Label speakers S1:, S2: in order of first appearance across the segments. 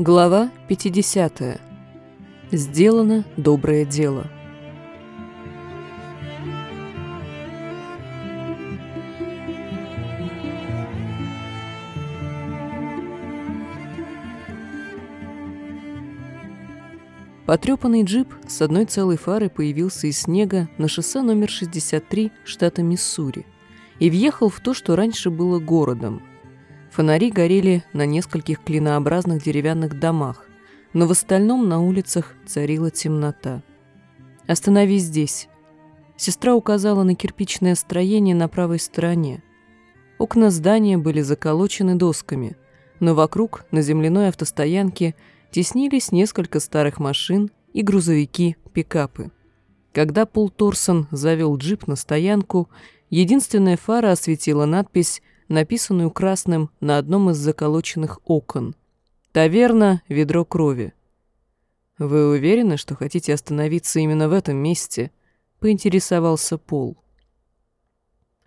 S1: Глава 50. Сделано доброе дело. Потрепанный джип с одной целой фарой появился из снега на шоссе номер 63 штата Миссури и въехал в то, что раньше было городом. Фонари горели на нескольких клинообразных деревянных домах, но в остальном на улицах царила темнота. «Остановись здесь». Сестра указала на кирпичное строение на правой стороне. Окна здания были заколочены досками, но вокруг, на земляной автостоянке, теснились несколько старых машин и грузовики-пикапы. Когда Пол Торсон завел джип на стоянку, единственная фара осветила надпись, написанную красным на одном из заколоченных окон. «Таверна, ведро крови». «Вы уверены, что хотите остановиться именно в этом месте?» — поинтересовался Пол.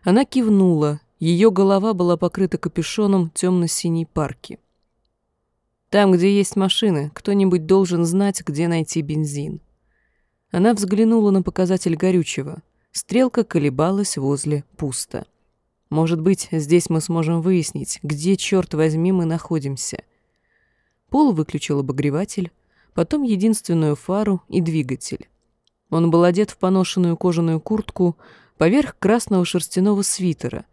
S1: Она кивнула, ее голова была покрыта капюшоном темно-синей парки. Там, где есть машины, кто-нибудь должен знать, где найти бензин. Она взглянула на показатель горючего. Стрелка колебалась возле пусто. Может быть, здесь мы сможем выяснить, где, черт возьми, мы находимся. Пол выключил обогреватель, потом единственную фару и двигатель. Он был одет в поношенную кожаную куртку поверх красного шерстяного свитера,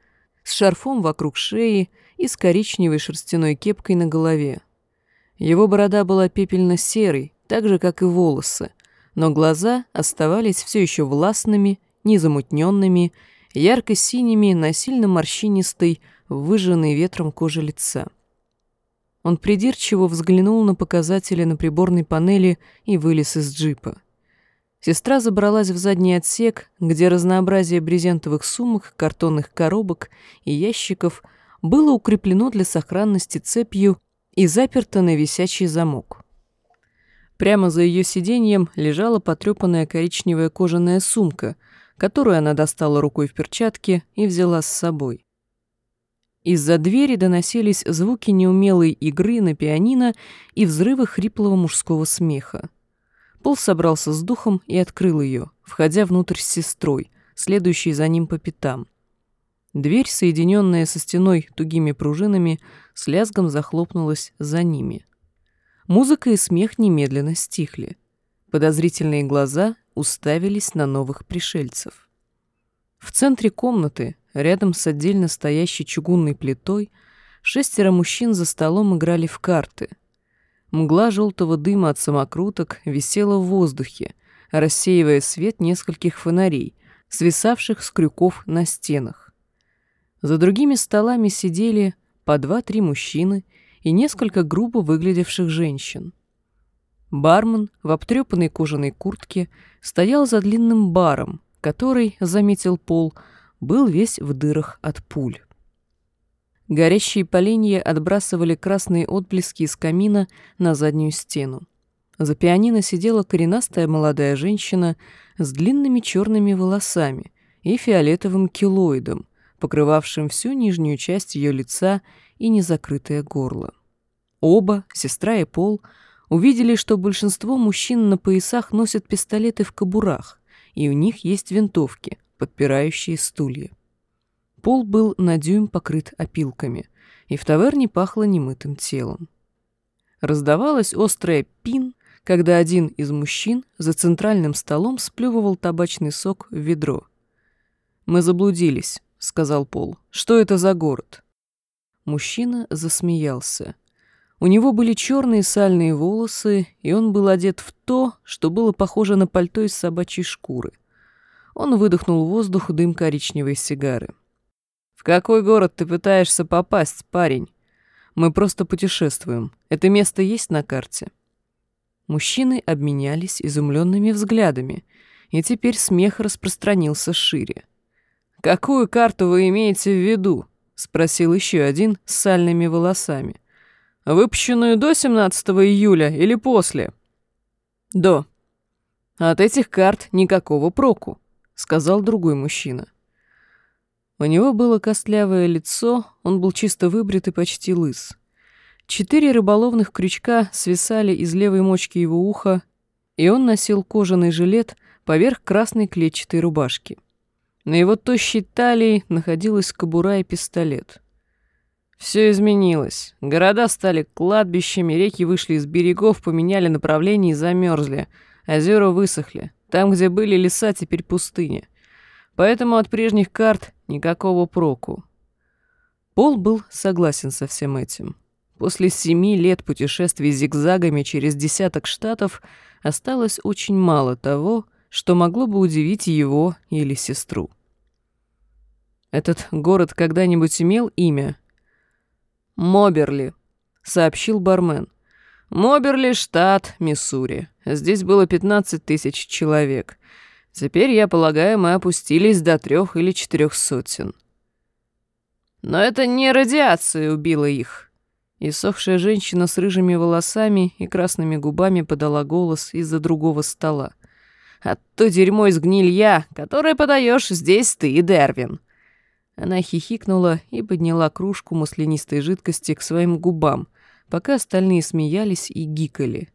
S1: с шарфом вокруг шеи и с коричневой шерстяной кепкой на голове. Его борода была пепельно-серой, так же, как и волосы, но глаза оставались все еще властными, незамутненными, ярко-синими на сильно морщинистой, выжженной ветром кожи лица. Он придирчиво взглянул на показатели на приборной панели и вылез из джипа. Сестра забралась в задний отсек, где разнообразие брезентовых сумок, картонных коробок и ящиков было укреплено для сохранности цепью и заперта на висячий замок. Прямо за ее сиденьем лежала потрепанная коричневая кожаная сумка, которую она достала рукой в перчатке и взяла с собой. Из-за двери доносились звуки неумелой игры на пианино и взрывы хриплого мужского смеха. Пол собрался с духом и открыл ее, входя внутрь с сестрой, следующей за ним по пятам. Дверь, соединенная со стеной тугими пружинами, с лязгом захлопнулась за ними. Музыка и смех немедленно стихли. Подозрительные глаза уставились на новых пришельцев. В центре комнаты, рядом с отдельно стоящей чугунной плитой, шестеро мужчин за столом играли в карты. Мгла желтого дыма от самокруток висела в воздухе, рассеивая свет нескольких фонарей, свисавших с крюков на стенах. За другими столами сидели по два-три мужчины и несколько грубо выглядевших женщин. Бармен в обтрепанной кожаной куртке стоял за длинным баром, который, заметил Пол, был весь в дырах от пуль. Горящие поленья отбрасывали красные отблески из камина на заднюю стену. За пианино сидела коренастая молодая женщина с длинными черными волосами и фиолетовым килоидом, покрывавшим всю нижнюю часть ее лица и незакрытое горло. Оба, сестра и Пол, увидели, что большинство мужчин на поясах носят пистолеты в кобурах, и у них есть винтовки, подпирающие стулья. Пол был на дюйм покрыт опилками, и в таверне пахло немытым телом. Раздавалась острая пин, когда один из мужчин за центральным столом сплевывал табачный сок в ведро. «Мы заблудились», — сказал Пол. «Что это за город?» Мужчина засмеялся. У него были черные сальные волосы, и он был одет в то, что было похоже на пальто из собачьей шкуры. Он выдохнул воздух дым коричневой сигары. «В какой город ты пытаешься попасть, парень? Мы просто путешествуем. Это место есть на карте?» Мужчины обменялись изумленными взглядами, и теперь смех распространился шире. «Какую карту вы имеете в виду?» — спросил еще один с сальными волосами. «Выпущенную до 17 июля или после?» «До». «От этих карт никакого проку», — сказал другой мужчина. У него было костлявое лицо, он был чисто выбрит и почти лыс. Четыре рыболовных крючка свисали из левой мочки его уха, и он носил кожаный жилет поверх красной клетчатой рубашки. На его тощей талии находилась кобура и пистолет. Все изменилось. Города стали кладбищами, реки вышли из берегов, поменяли направление и замерзли. Озера высохли. Там, где были леса, теперь пустыня. Поэтому от прежних карт никакого проку. Пол был согласен со всем этим. После семи лет путешествий зигзагами через десяток штатов осталось очень мало того, что могло бы удивить его или сестру. «Этот город когда-нибудь имел имя?» «Моберли», — сообщил бармен. «Моберли, штат Миссури. Здесь было 15 тысяч человек. Теперь, я полагаю, мы опустились до трех или четырех сотен». «Но это не радиация убила их», и сохшая женщина с рыжими волосами и красными губами подала голос из-за другого стола. «А то дерьмо из гнилья, которое подаешь здесь ты, Дервин!» Она хихикнула и подняла кружку маслянистой жидкости к своим губам, пока остальные смеялись и гикали.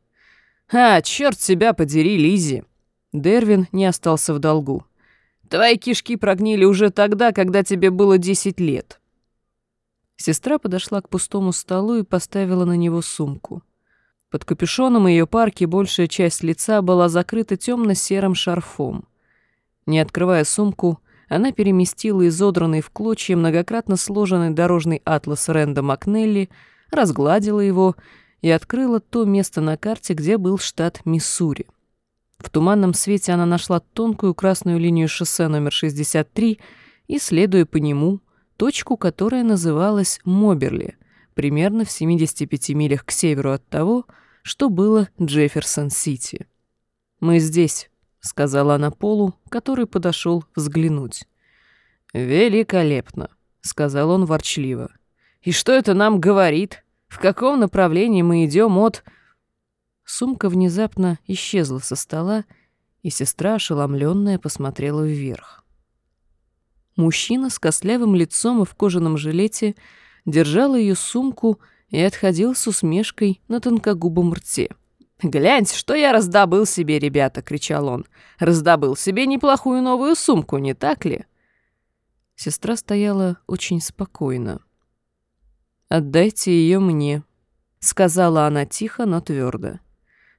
S1: «А, черт себя подери, Лизи! Дервин не остался в долгу. «Твои кишки прогнили уже тогда, когда тебе было десять лет». Сестра подошла к пустому столу и поставила на него сумку. Под капюшоном ее парки большая часть лица была закрыта темно-серым шарфом. Не открывая сумку, она переместила изодранный в клочья многократно сложенный дорожный атлас Ренда Макнелли, разгладила его и открыла то место на карте, где был штат Миссури. В туманном свете она нашла тонкую красную линию шоссе номер 63 и, следуя по нему, точку, которая называлась Моберли, примерно в 75 милях к северу от того, что было Джефферсон-Сити. «Мы здесь», — сказала она Полу, который подошел взглянуть. «Великолепно», — сказал он ворчливо. «И что это нам говорит? В каком направлении мы идем от...» Сумка внезапно исчезла со стола, и сестра, ошеломленная, посмотрела вверх. Мужчина с костлявым лицом и в кожаном жилете держал ее сумку и отходил с усмешкой на тонкогубом рте. «Гляньте, что я раздобыл себе, ребята!» — кричал он. «Раздобыл себе неплохую новую сумку, не так ли?» Сестра стояла очень спокойно. «Отдайте ее мне», — сказала она тихо, но твердо.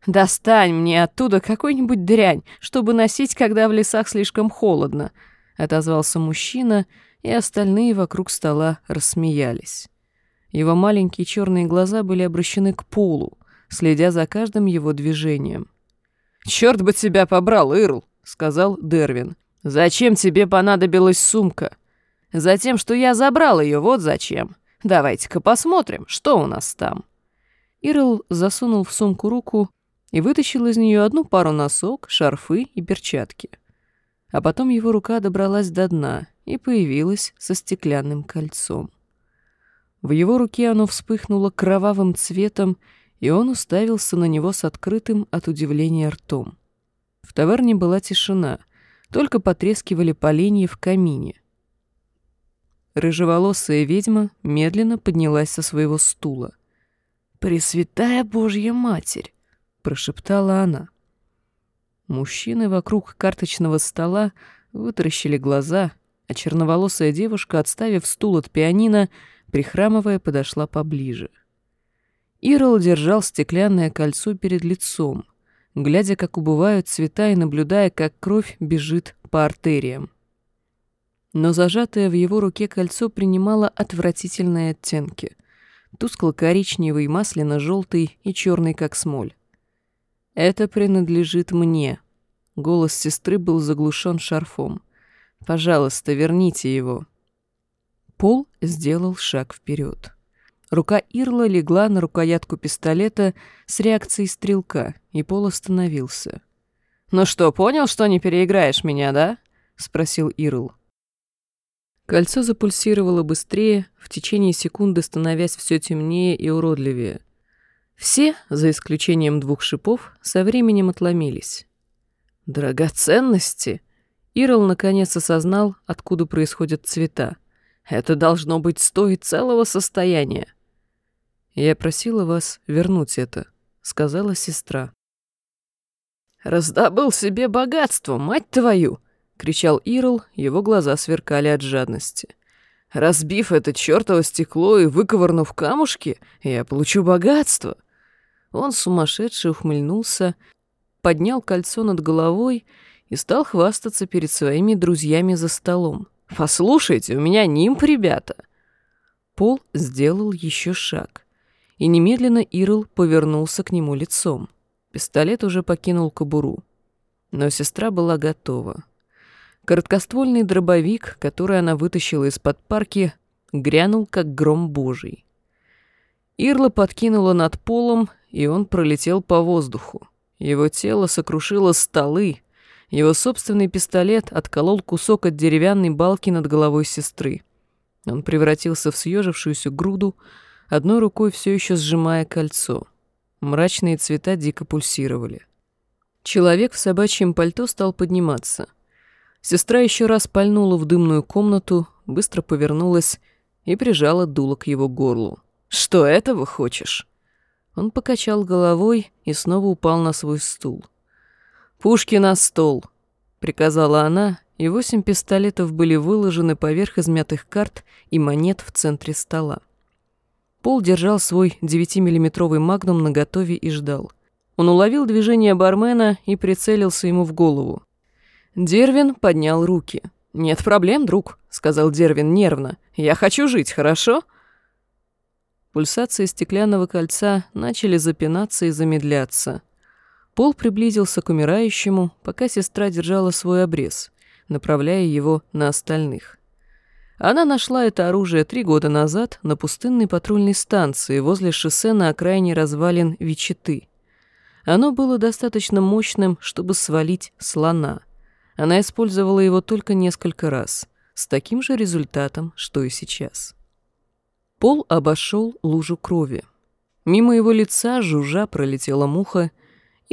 S1: «Достань мне оттуда какую-нибудь дрянь, чтобы носить, когда в лесах слишком холодно», — отозвался мужчина, и остальные вокруг стола рассмеялись. Его маленькие черные глаза были обращены к полу, следя за каждым его движением. «Черт бы тебя побрал, Ирл!» — сказал Дервин. «Зачем тебе понадобилась сумка?» «Затем, что я забрал ее, вот зачем. Давайте-ка посмотрим, что у нас там». Ирл засунул в сумку руку и вытащил из нее одну пару носок, шарфы и перчатки а потом его рука добралась до дна и появилась со стеклянным кольцом. В его руке оно вспыхнуло кровавым цветом, и он уставился на него с открытым от удивления ртом. В таверне была тишина, только потрескивали поленья в камине. Рыжеволосая ведьма медленно поднялась со своего стула. «Пресвятая Божья Матерь!» — прошептала она. Мужчины вокруг карточного стола вытаращили глаза, а черноволосая девушка, отставив стул от пианино, прихрамывая, подошла поближе. Ирол держал стеклянное кольцо перед лицом, глядя, как убывают цвета и наблюдая, как кровь бежит по артериям. Но зажатое в его руке кольцо принимало отвратительные оттенки — тускло-коричневый, масляно-желтый и черный, как смоль. «Это принадлежит мне». Голос сестры был заглушен шарфом. «Пожалуйста, верните его». Пол сделал шаг вперед. Рука Ирла легла на рукоятку пистолета с реакцией стрелка, и Пол остановился. «Ну что, понял, что не переиграешь меня, да?» — спросил Ирл. Кольцо запульсировало быстрее, в течение секунды становясь все темнее и уродливее. Все, за исключением двух шипов, со временем отломились. Драгоценности? Ирл наконец осознал, откуда происходят цвета. Это должно быть стоить целого состояния. «Я просила вас вернуть это», — сказала сестра.
S2: «Раздобыл себе богатство, мать твою!» — кричал Ирл, его глаза сверкали от жадности. «Разбив это чёртово стекло и выковырнув камушки, я получу богатство!» Он сумасшедший ухмыльнулся, поднял кольцо над головой и стал хвастаться перед своими друзьями за столом. «Послушайте, у меня нимб, ребята!»
S1: Пол сделал еще шаг, и немедленно Ирл повернулся к нему лицом. Пистолет уже покинул кобуру. Но сестра была готова. Короткоствольный дробовик, который она вытащила из-под парки, грянул, как гром божий. Ирла подкинула над полом, и он пролетел по воздуху. Его тело сокрушило столы. Его собственный пистолет отколол кусок от деревянной балки над головой сестры. Он превратился в съежившуюся груду, одной рукой все еще сжимая кольцо. Мрачные цвета дико пульсировали. Человек в собачьем пальто стал подниматься. Сестра еще раз пальнула в дымную комнату, быстро повернулась и прижала дуло к его горлу.
S2: «Что этого хочешь?»
S1: Он покачал головой и снова упал на свой стул.
S2: «Пушки на стол!»
S1: — приказала она, и восемь пистолетов были выложены поверх измятых карт и монет в центре стола. Пол держал свой 9-миллиметровый магнум наготове и ждал. Он уловил движение бармена и прицелился ему в голову. Дервин поднял руки. «Нет проблем, друг», — сказал Дервин нервно. «Я хочу жить, хорошо?» Пульсации стеклянного кольца начали запинаться и замедляться. Пол приблизился к умирающему, пока сестра держала свой обрез, направляя его на остальных. Она нашла это оружие три года назад на пустынной патрульной станции возле шоссе на окраине развалин Вичиты. Оно было достаточно мощным, чтобы свалить слона — она использовала его только несколько раз, с таким же результатом, что и сейчас. Пол обошел лужу крови. Мимо его лица жужжа пролетела муха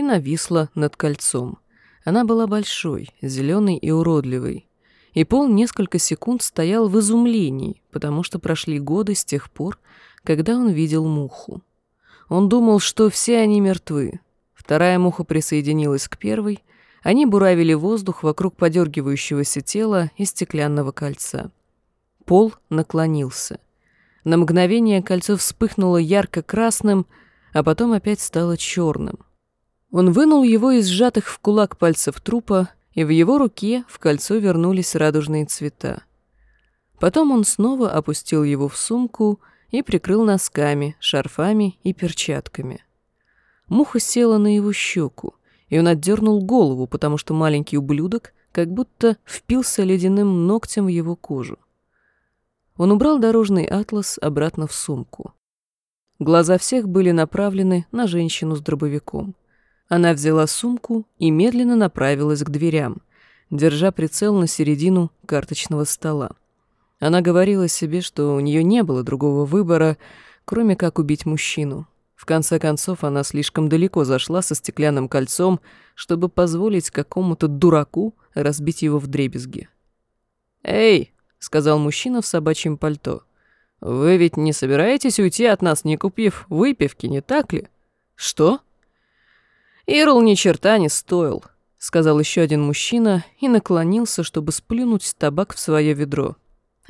S1: и нависла над кольцом. Она была большой, зеленой и уродливой. И Пол несколько секунд стоял в изумлении, потому что прошли годы с тех пор, когда он видел муху. Он думал, что все они мертвы. Вторая муха присоединилась к первой, они буравили воздух вокруг подергивающегося тела и стеклянного кольца. Пол наклонился. На мгновение кольцо вспыхнуло ярко-красным, а потом опять стало черным. Он вынул его из сжатых в кулак пальцев трупа, и в его руке в кольцо вернулись радужные цвета. Потом он снова опустил его в сумку и прикрыл носками, шарфами и перчатками. Муха села на его щеку и он отдернул голову, потому что маленький ублюдок как будто впился ледяным ногтем в его кожу. Он убрал дорожный атлас обратно в сумку. Глаза всех были направлены на женщину с дробовиком. Она взяла сумку и медленно направилась к дверям, держа прицел на середину карточного стола. Она говорила себе, что у нее не было другого выбора, кроме как убить мужчину, в конце концов, она слишком далеко зашла со стеклянным кольцом, чтобы позволить какому-то дураку разбить его в дребезги. «Эй!» — сказал мужчина в собачьем пальто. «Вы ведь не собираетесь уйти от нас, не купив выпивки, не так ли?» «Что?» «Ирл ни черта не стоил», — сказал еще один мужчина и наклонился, чтобы сплюнуть табак в свое ведро.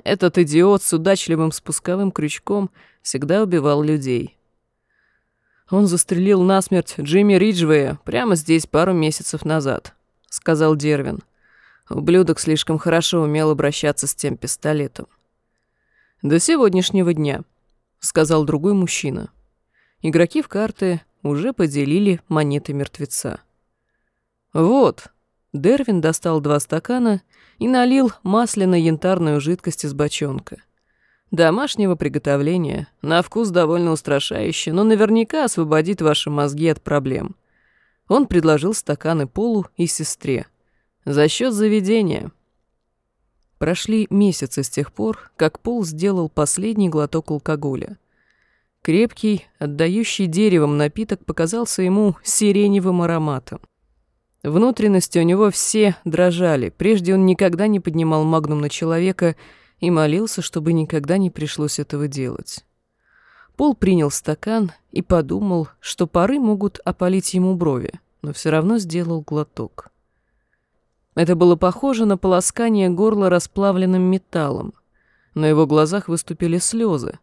S1: «Этот идиот с удачливым спусковым крючком всегда убивал людей». «Он застрелил насмерть Джимми Риджвея прямо здесь пару месяцев назад», — сказал Дервин. Ублюдок слишком хорошо умел обращаться с тем пистолетом. «До сегодняшнего дня», — сказал другой мужчина. Игроки в карты уже поделили монеты мертвеца. «Вот», — Дервин достал два стакана и налил масляно-янтарную жидкость из бочонка — Домашнего приготовления. На вкус довольно устрашающе, но наверняка освободит ваши мозги от проблем. Он предложил стаканы Полу и сестре. За счет заведения. Прошли месяцы с тех пор, как Пол сделал последний глоток алкоголя. Крепкий, отдающий деревом напиток показался ему сиреневым ароматом. Внутренности у него все дрожали. Прежде он никогда не поднимал магнум на человека — и молился, чтобы никогда не пришлось этого делать. Пол принял стакан и подумал, что пары могут опалить ему брови, но все равно сделал глоток. Это было похоже на полоскание горла расплавленным металлом. На его глазах выступили слезы.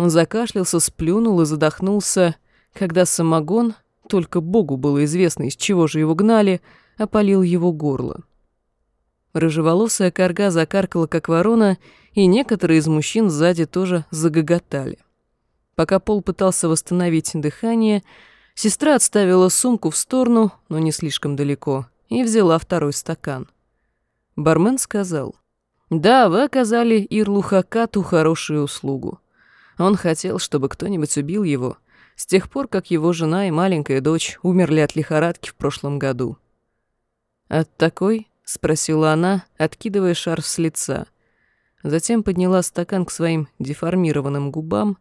S1: Он закашлялся, сплюнул и задохнулся, когда самогон, только Богу было известно, из чего же его гнали, опалил его горло. Рыжеволосая корга закаркала, как ворона, и некоторые из мужчин сзади тоже загоготали. Пока Пол пытался восстановить дыхание, сестра отставила сумку в сторону, но не слишком далеко, и взяла второй стакан. Бармен сказал, «Да, вы оказали Ирлу Хакату хорошую услугу. Он хотел, чтобы кто-нибудь убил его, с тех пор, как его жена и маленькая дочь умерли от лихорадки в прошлом году». «От такой?» — спросила она, откидывая шарф с лица. Затем подняла стакан к своим деформированным губам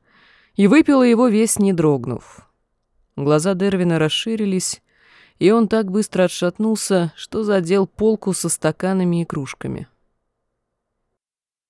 S1: и выпила его весь, не дрогнув. Глаза Дервина расширились, и он так быстро отшатнулся, что задел полку со стаканами и кружками.